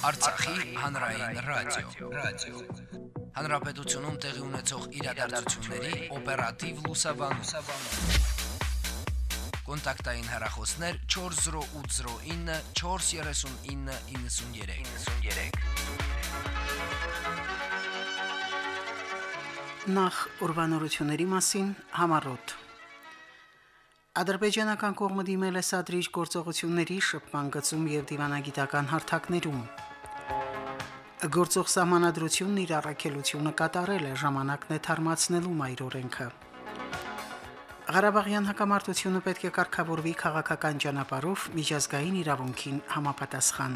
Արցախի հանրային ռադիո, ռադիո։ Հանրապետությունում տեղի ունեցող իրադարձությունների օպերատիվ լուսաբանում։ Կոնտակտային հեռախոսներ 40809 43993։ 93։ Նախ ուրբանորությունների մասին համառոտ Ադրբեջանական կողմը դիմել է սադրիչ գործողությունների շփման գծում եւ դիվանագիտական հարթակներում։ Գործող սահմանադրությունն իր առաքելությունը կատարել է ժամանակն է թարմացնելու մայր օրենքը։ Ղարաբաղյան հակամարտությունը պետք է կարգավորվի քաղաքական ճանապարհով միջազգային իրավունքին համապատասխան։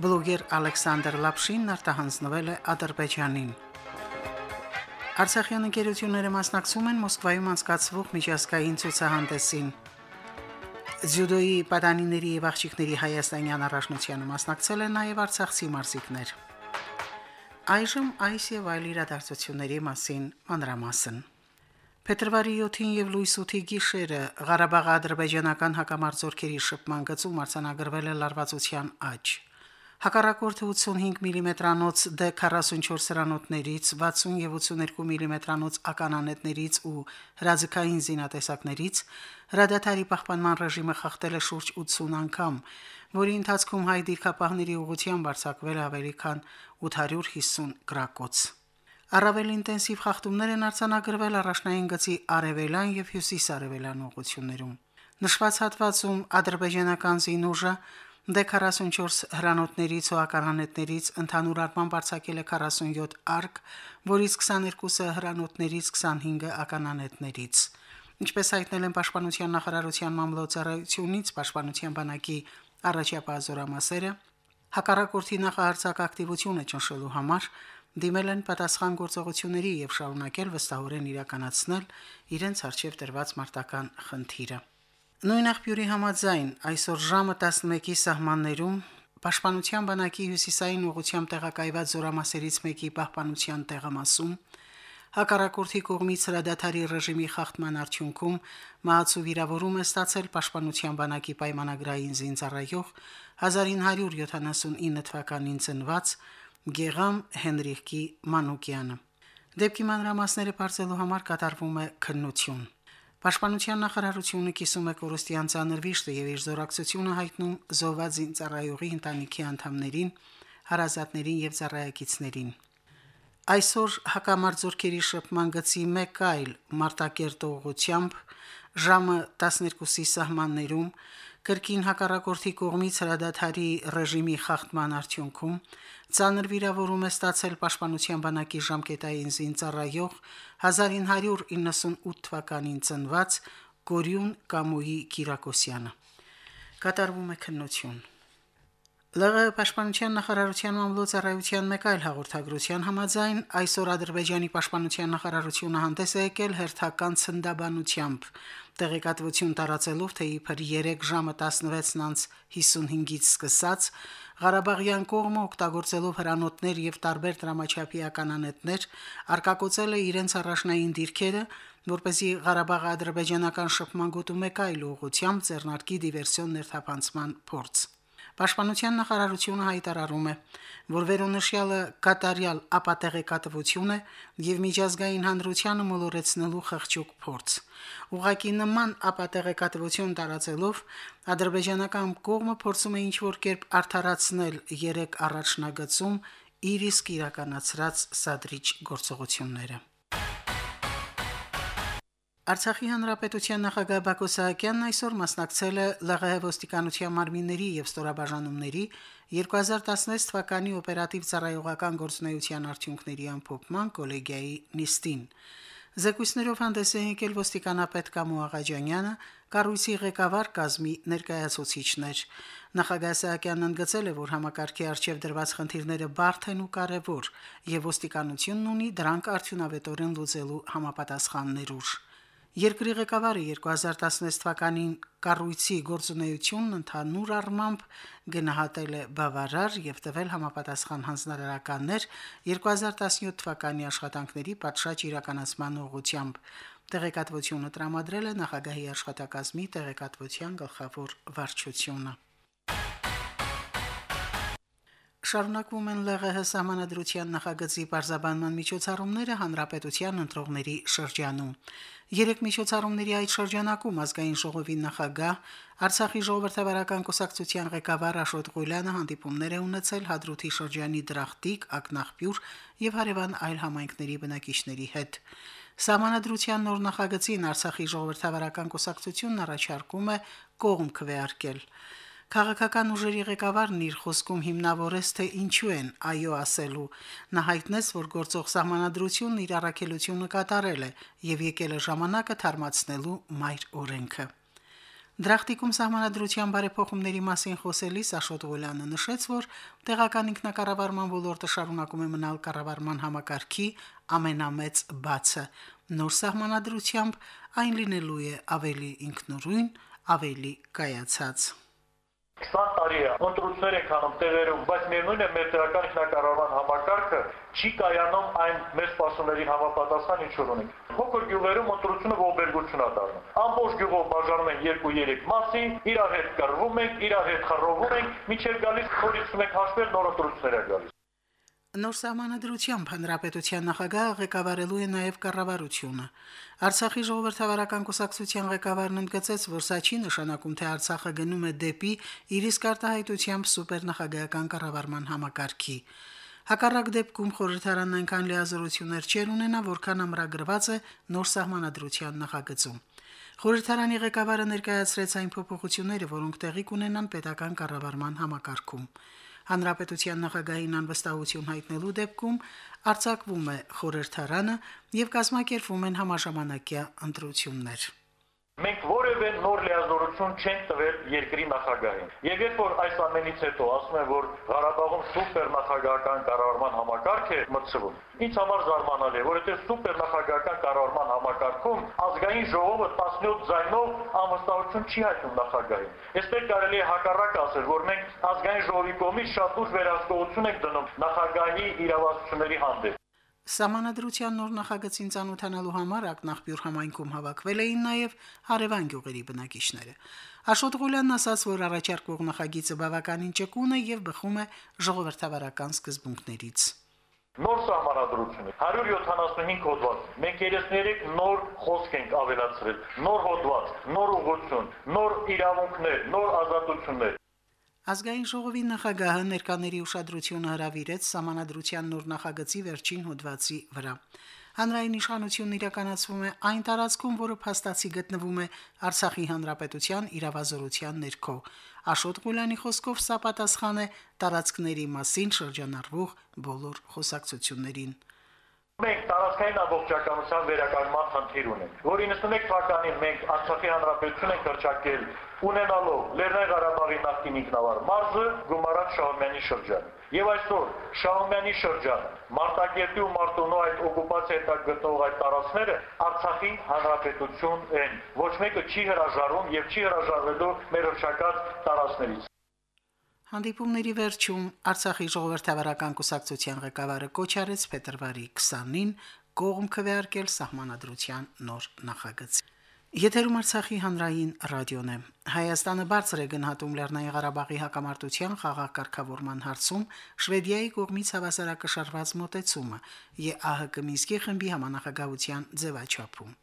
Բլոգեր Ալեքսանդր Լապշինն արտահանձնվել է Ադրբեջանին։ Արցախյան ընկերությունները մասնակցում են Մոսկվայում անցկացվող միջազգային ցուցահանդեսին։ Ձյուդոյի պատանիների եւ աղջիկների հայաստանյան առաջնությանը մասնակցել են նաեւ արցախցի մարզիկներ։ Այժմ այս եւ այլ իրադարձությունների մասին մանրամասն։ Փետրվարի 7-ին եւ լույս 8-ի գիշերը Ղարաբաղի ադրբեջանական հակամարտությունների շփման գծում արձանագրվել է լարվածության աճ։ Հակառակորդը 85 մմ-անոց D44 հրանոթներից, 60 եւ 82 մմ-անոց ականանետներից ու հրաձգային զինատեսակներից հրադադարի պահպանման ռեժիմը խախտել է շուրջ 80 անգամ, որի ընթացքում հայ դիրքապահների ուղղությամբ արձակվել ավելի քան 850 գրակոց։ Առավել ինտենսիվ խախտումներ են արձանագրվել առաջնային գծի արևելյան եւ հյուսիս-արևելյան ուղություններում։ Նշված հատվածում ադրբեջանական զինուժը D44 հրանոթներից ու ականանետներից ընդհանուր առմամբ արձակել է 47 արկ, որից 22-ը հրանոթներից, 25-ը ականանետներից։ Ինչպես հայտնել են Պաշտպանության նախարարության մամլոյցարայությունից Պաշտպանության բանակի առաջապահ զորամասերը, հակառակորդի նախահարցակ ակտիվությունը ճնշելու համար դիմել են պատասխան գործողությունների եւ շարունակել վստահորեն իրականացնել իրենց արժեվ դրված մարտական խնդիրը։ Նույն աղբյուրի համաձայն այսօր ժամը 11-ի սահմաններում Պաշտպանության բանակի հյուսիսային ուղությամբ տեղակայված զորամասերից մեկի պահպանության տեղամասում հակառակորդի կողմից հրադադարի ռեժիմի խախտման արդյունքում մահացու վիրավորում է ստացել Պաշտպանության բանակի պայմանագրային զինծառայող 1979 թվականին ծնված Գեգամ Հենրիխկի Մանուկյանը։ Դեպքի մանրամասները բարձելու համար կատարվում է քննություն։ Պաշտպանության նախարարությունը կիսում է կորստյան ցաներ վիշտը եւ իր զորակցությունը հայտնում զոհված զինծառայողի ընտանիքի անդամներին, հարազատներին եւ ծառայակիցներին։ Այսօր հակամարձորքերի շփման գծի մեկ այլ մարտակերտողությամբ ժամը 12-ի սահմաններում կրկին հակառակորդի կողմից հրադադարի ռեժիմի խախտման արդյունքում ցաներ վիրավորում է ստացել Պաշտպանության բանակի ժամկետային զինծառայող 1998 թվականին ծնված Գորյուն Կամոյի Կիրակոսյանը։ Կատարվում է քննություն։ ԼՂ պաշտպանության նախարարության մամլոյցարայության մեկ այլ հաղորդագրության համաձայն այսօր Ադրբեջանի պաշտպանության նախարարությունը հանդես է եկել հերթական ցնդաբանությամբ տեղեկատվություն տարածելով թե իբր 3 ժամը 16:55-ից սկսած Ղարաբաղյան կողմը օգտագործելով հրանոթներ եւ տարբեր դրամաչափի ականանետներ արկակոծել է իրենց առաջնային դիրքերը, որ เป զի Ղարաբաղի ադրբեջանական շփման գոտու մեկ այլ ուղությամբ ձեռնարկի դիվերսիոն ներթափանցման փորձ։ Պաշտպանության նախարարությունը հայտարարում է, որ վերոնշյալը կատարյալ ապատեղեկատվություն է եւ միջազգային հանրությանը մոլորեցնելու խղճուկ փորձ։ Ուղղակի նման ապատեղեկատվություն տարածելով ադրբեջանական կողմը փորձում է ինչ-որ կերպ արդարացնել երեք առաջնագծում իր իսկ իրականացրած սադրիչ գործողությունները։ Արցախի հանրապետության նախագահ Բակո Սահակյանն այսօր մասնակցել է ԼՂՀ ոստիկանության մարմինների եւ ստորաբաժանումների 2016 թվականի օպերատիվ ծառայողական գործունեության արդյունքների ամփոփման կոլեգիայի նիստին։ Զեկույցներով հանդես է եկել ոստիկանապետ Կամո Աղաջանյանը, կառույցի ղեկավար կազմի ներկայացուցիչներ։ Նախագահ Սահակյանն ընդգծել է, որ համակարգի արժեվ դրված խնդիրները բարդ են ու կարևոր, եւ ոստիկանությունն ունի դրանք արդյունավետորեն լուծելու համապատասխան ներուժ։ Երկրի ղեկավարը 2016 թվականին կառույցի գործունեությունն ընդհանուր առմամբ գնահատել է բավարար եւ տվել համապատասխան հանձնարարականներ 2017 թվականի աշխատանքների պատշաճ իրականացման ուղղությամբ։ Տեղեկատվությունը տրամադրել է նախագահի աշխատակազմի տեղեկատվության գլխավոր վարչությունը։ Շարունակվում են ԼՂՀ համանadrության նախագծի բարձաբանման միջոցառումները հանրապետության ընտրողների շրջանում։ Երեք միջոցառումների այդ շրջանակում ազգային ժողովի նախագահ Արցախի ժողովրդավարական կուսակցության ղեկավար Աշոտ Ղուլյանը հանդիպումներ է ունեցել Հադրութի շրջանի Դրախտիկ, Ակնախպյուր եւ հարևան այլ համայնքների բնակիչների հետ։ Սահմանադրության նոր նախագծին Արցախի ժողովրդավարական կուսակցությունն առաջարկում է կողմ քվեարկել։ Քաղաքական ուժերի ղեկավարն իր խոսքում հիմնավորեց, թե ինչու են այո ասելու։ Նա հայտնեց, որ գործող սահմանադրությունն իր առաքելությունը կատարել է եւ եկել է ժամանակը թարմացնելու մայր օրենքը։ Դրախտիկում սահմանադրության բարեփոխումների մասին խոսելիս Աշոտ Ղուլյանը նշեց, որ տեղական ինքնակառավարման ոլորտը շարունակում է մնալ կառավարման համակարգի ամենամեծ բացը։ Նոր սահմանադրությամբ այն լինելու է ավելի ինքնուրույն, ավելի կայացած։ 20 տարի է ընտրություններ ենք անում տեղերում, բայց միևնույն է մեր տեղական ինքնակառավարման համակարգը չի կայանում այն մեր սպասումներին համապատասխան ինչ որ ունենք։ Փոքր գյուղերում ընտրությունը ողբերգություն է դառնում։ Ամբողջ գյուղով բաժանում են 2-3 մասի, իրար հետ կռվում ենք, իրար հետ խռովում ենք, միջև գալիս փորձում ենք հաշվել նոր ընտրություններ է գալիս։ Նոր սահմանադրությամբ հանրապետության նախագահը ղեկավարելու է նաև կառավարությունը։ Արցախի ժողովրդավարական կուսակցության ղեկավարն ընդգծեց, որ սա չի նշանակում, թե Արցախը գնում է դեպի իր իսկ արտահայտությամբ սուպերնախագահական կառավարման համակարգի։ Հակառակ դեպքում խորհրդարանն այնքան լիազորություններ չեր ունենա, որքան ամրագրված է նոր սահմանադրության նախագծում։ Խորհրդարանի ղեկավարը ներկայացրեց այն փոփոխությունները, որոնք տեղի կունենան պետական կառավարման համակարգում։ Հանրապետության նախագահին անվստահություն հայտնելու դեպքում արձակվում է խորհրդարանը եւ կազմակերպվում են համաժամանակյա ընտրություններ։ Մենք որևէ նոր լիազորություն չենք տվել երկրի նախագահին։ Եվ երբ որ այս ամենից հետո ասում են, որ Ղարաբաղում սուպեր նախագահական կառավարման համակարգ է մտցվում, ինձ համար զարմանալի է, որովհետև սուպեր նախագահական կառավարման համակարգում ազգային ժողովը 17 ձայնով անվստահություն չի հայտնում նախագահին։ Այստեղ կարելի է հակառակ ասել, որ մենք ազգային ժողովի կողմից շատ ուժ վերահսկողություն ենք դնում նախագահի իրավասությունների հանդեպ։ Սամանադրության նոր նախագծին ցանոթանալու համար ակնախբյուր համայնքում հավաքվել էին նաև հարևան գյուղերի բնակիչները։ Աշոտ Ղուլյանն ասաց, որ առաջարկվող նախագիծը բավականին ճկուն է եւ բխում է ժողովրդավարական սկզբունքներից։ Նոր սահմանադրություն 175 հոդված։ Մենք 33 նոր խոսք ենք ավելացրել, նոր հոդված, նոր ուղղություն, նոր իրավունքներ, նոր ազատություններ։ Ազգային ժողովի նախագահը ներկաների ուշադրությունը հրավիրեց համանadrության նոր նախագծի վերջին հոդվածի վրա։ Հանրային իշխանությունն իրականացվում է այն տարածքում, որը փաստացի գտնվում է Արցախի հանրապետության իրավազորության ներքո։ Աշոտ Ղուլյանի խոսքով սա պատասխան է տարածքների մասին շրջանառվող բոլոր խոսակցություններին։ Մենք տարածքային ամբողջականության վերականգնման խնդիր ունենք, որ 91 թվականին մենք Արցախի հանրապետություն ենք հրճակել ունենալով Լեռնային Ղարաբաղի նախկին ինքնավար մարզը Գումարան Շահումյանի շրջան։ Եվ այսօր Շահումյանի շրջան, Մարտակերտի ու Մարտունու այդ օկուպացիայի տակ գտնող այդ տարածքները Արցախի հանրապետություն են։ Ոչ մեկը չի հրաժարվում եւ չի հրաժարվելու մեր հրճակած տարածքներից։ Հանդիպումների վերջում Արցախի ժողովրդավարական կուսակցության ղեկավարը կոչարեց փետրվարի 20-ին կողմ քվեարկել սահմանադրության նոր նախագծի։ Եթերում Արցախի հանրային ռադիոն է։ Հայաստանը բարձր է գնահատում Լեռնային Ղարաբաղի հակամարտության խաղաղ կարգավորման հարցում Շվեդիայի կողմից հավասարակշռված մոտեցումը ԵԱՀԿ Մինսկի խմբի համանախագահության ձևաչափում։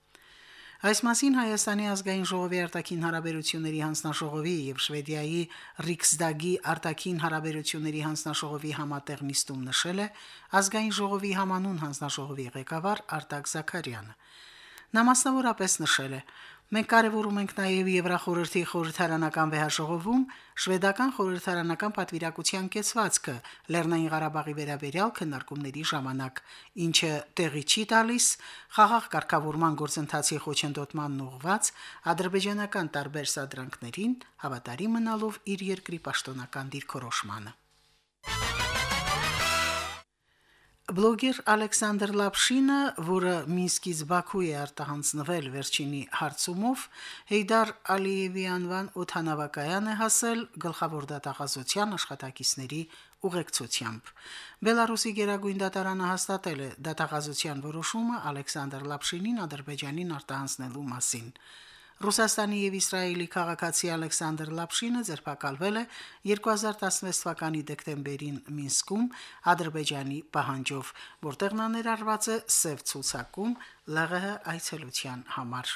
Այս մասին Հայաստանի ազգային ժողովի արտաքին հարաբերությունների հանձնաժողովի եւ Շվեդիայի Ռիքսդագի արտաքին հարաբերությունների հանձնաժողովի համատեղ նիստում նշել է ազգային ժողովի համանուն հանձնաժողովի ղեկավար Արտակ Զաքարյանը։ Նա մասնավորապես նշել է. Մենք կարևորում ենք նաև Եվրախորհրդի խորհրդարանական վեհաժողովում շվեդական խորհրդարանական պատվիրակության կեցվածքը Լեռնային Ղարաբաղի վերաբերյալ քննարկումների ժամանակ, ինչը տեղի չի տալիս խաղաղ կարգավորման գործընթացի խոչընդոտման ուղված ադրբեջանական տարբեր սադրանքներին հավատարիմ մնալով իր երկրի պաշտոնական դիրքորոշմանը։ Բլոգեր Ալեքսանդր Լապշինը, որը Մինսկից Բաքու է արտահանձնվել վերջինի հարցումով, Հեյդար Ալիևի անվան օթանավակայան է հասել գլխավոր դատախազության աշխատակիցների ուղեկցությամբ։ Բելարուսի Գերագույն դատարանը հաստատել է դատախազության որոշումը Ալեքսանդր Լապշինին Ադրբեջանին արտահանձնելու մասին։ Ռուսաստանի եւ Իսրայելի քաղաքացի Ալեքսանդր Լապշինը ձերբակալվել է 2016 թվականի դեկտեմբերին Մինսկում Ադրբեջանի պահանջով, որտեղ նա ներառված է սև ցուցակում ԼՂՀ այցելության համար։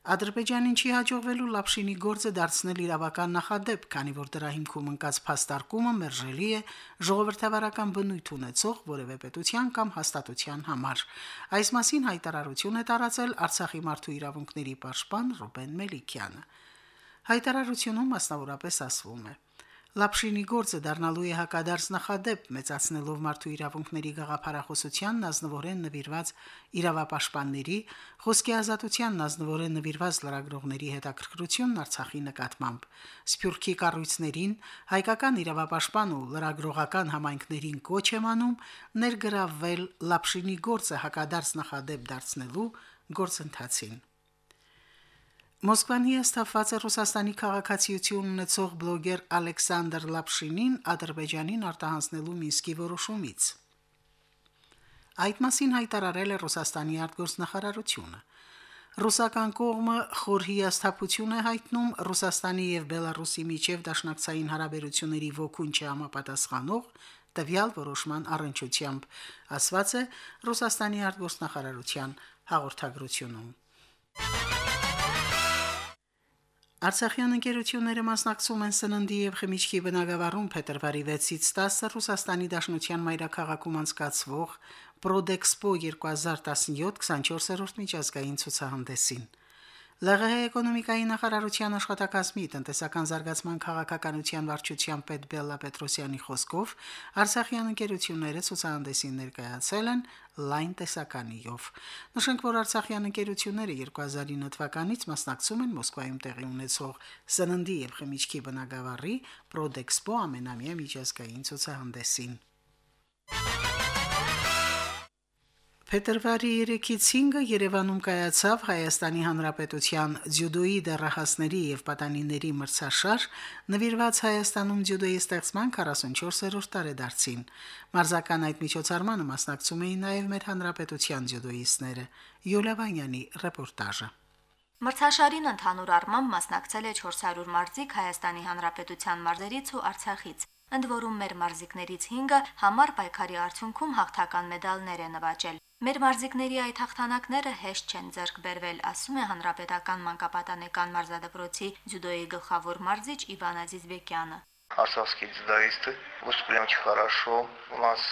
Ադրբեջանին չի հաջողվելու Լապշինի գործը դարձնել իրավական նախադեպ, քանի որ դրա հիմքում ընկած փաստարկումը մերժելի է ժողովրդավարական բնույթ ունեցող որևէ պետության կամ հաստատության համար։ Այս մասին հայտարարություն է տարածել Արցախի մարդու իրավունքների պաշտպան Ռուբեն Մելիքյանը։ Հայտարարությունում մասնավորապես ասվում է. Լապշինի գործը դառնալու է հակադարձ նախադեպ, մեծացնելով մարդու իրավունքների գաղափարախոսությանն ազնվորեն նվիրված իրավապաշտպանների, խոսքի ազատությանն ազնվորեն նվիրված լրագրողների հետաքրքրությունն Արցախի նկատմամբ, սփյուռքի կառույցներին, հայկական իրավապաշտպան ու լրագրողական համայնքներին կոչ եմ անում ներգրավվել Լապշինի գործը հակադարձ նախադեպ դարձնելու գործընթացին։ Մոսկվան հիասթափված է Ռուսաստանի քաղաքացիություն ունեցող բլոգեր Ալեքսանդր Լապշինին Ադրբեջանին արտահանձնելու Մինսկի որոշումից։ Այդ մասին հայտարարել է Ռուսաստանի արտգործնախարարությունը։ Ռուսական կողմը խոր հիասթափություն է հայտնում Ռուսաստանի եւ Բելարուսի միջև դաշնակցային հարաբերությունների ոգուն չհամապատասխանող տվյալ որոշման առընչությամբ, ասված է Ռուսաստանի արտգործնախարարության հաղորդագրությունում։ Արցախյան ընկերությունները մասնակցում են սննդի եւ խմիչքի բնագավառում փետրվարի 6-ից 10-ը Ռուսաստանի Դաշնության մայրաքաղաքում անցկացվող Prodexpo 2017 24-րդ միջազգային ցուցահանդեսին։ ԼՂՀ էկոնոմիկայի նախարարության աշխատակազմի տնտեսական զարգացման քաղաքականության վարչության պետ Բելլա Պետրոսյանի խոսքով Արցախյան ընկերությունները ցուցահանդեսին ներկայացել են լայն տեսականիով։ Նշենք, որ Արցախյան ընկերությունները 2009 թվականից մասնակցում են Մոսկվայում տեղի ունեցող սննդի եւ խմիչքի բնագավառի Prodexpo ամենամյա միջազգային ցուցահանդեսին։ Փետրվարի 3-ից 5-ը Երևանում կայացավ Հայաստանի Հանրապետության ձյուդոյի դեռահասների եւ պատանիների մրցաշար, նվիրված Հայաստանում ձյուդոյի ստեղծման 44-րդ տարեդարձին։ Մարզական այդ միջոցառմանը մասնակցում էին նաեւ մեր հանրապետության ձյուդոյիստները։ Յուլիա Վանյանի ռեպորտաժը։ Մրցաշարին ընդհանուր առմամբ մասնակցել է 400 մարզիկ Հայաստանի Հանրապետության մարզերից ու Արցախից։ Ընդ որում մեր մարզիկներից 5-ը համառ պայքարի արդյունքում հաղթական մեդալներ է նվաճել։ Մեր մարզիկների այդ հաղթանակները հեշտ չեն ձեռք բերվել, ասում է հանրապետական մանկապատանեկան մարզադպրոցի ձյուդոյի գլխավոր մարզիչ Իվան Ազիզբեկյանը։ Արցախի ձյուդոիստը выступили очень хорошо. У нас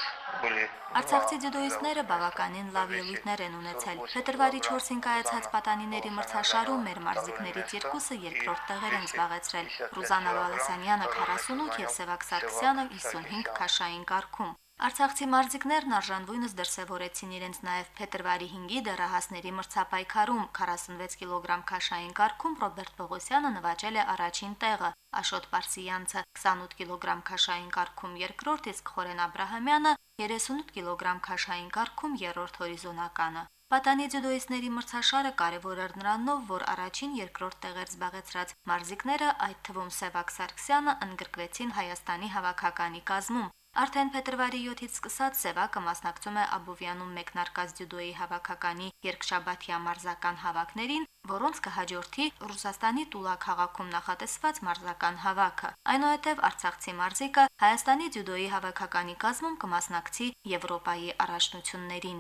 были Արցախցի ձյուդոիստները բավականին լավ ելույթներ են ունեցել։ Փետրվարի 4-ին կայացած պատանիների մրցաշարում մեր մարզիկներից երկուսը երկրորդ տեղեր են զբաղեցրել։ Ռուզանա Վալասանյանը 48 եւ Սևակ Սարգսյանը 55 քաշային կարգում։ Արցախցի մարզիկներն արժանվույնս դրսևորեցին իրենց նաև փետրվարի 5-ի դեռահասների մրցապայքարում. 46 կիլոգրամ քաշային կարգում Ռոբերտ Պողոսյանը նվաճել է առաջին տեղը, Աշոտ Պարսյանցը 28 կիլոգրամ քաշային կարգում երկրորդ, իսկ Խորեն Աբ รา համյանը 38 կիլոգրամ քաշային կարգում երրորդ հորիզոնականը։ Պատանի ձյուդոիստների մրցաշարը կարևոր էր նրանով, որ առաջին երկրորդ տեղեր զբաղեցրած մարզիկները, այդ թվում Սևակ Սարգսյանը, ընդգրկվեցին Հայաստանի հավաքականի կազմում։ Արդեն փետրվարի 7-ից սկսած Սևակը մասնակցում է Աբովյանում մեկնարկած դյուդոյի հավաքականի երկշաբաթյա մարզական հավաքներին, որոնց կհաջորդի Ռուսաստանի Տուլա քաղաքում նախատեսված մարզական հավաքը։ Այնուհետև Արցախցի մարզիկը Հայաստանի դյուդոյի հավաքականի կազմում կմասնակցի Եվրոպայի առաջնություններին։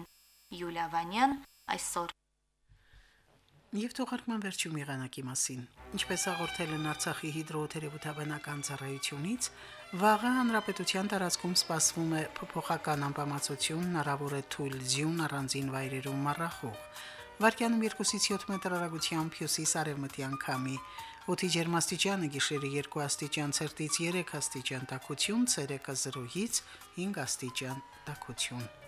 Յուլիա Վանյան այսօր Եվ թողարկման վերջում եղանակի մասին։ Ինչպես հաղորդել են Արցախի հիդրոթերապևտաբանական ծառայությունից, վաղը հանրապետության տարածքում սպասվում է փոփոխական անբավարարություն, հնարավոր է թույլ ձյուն առանձին վայրերում մռախող։ Վարկյանում 2-ից 7 մետր հեռագությամբ հյուսիս արևմտյան քամի։ Օդի ջերմաստիճանը գիշերը 2 աստիճան ցերտից 3 աստիճան տաքություն, ցերեկը 0-ից 5 աստիճան տաքություն։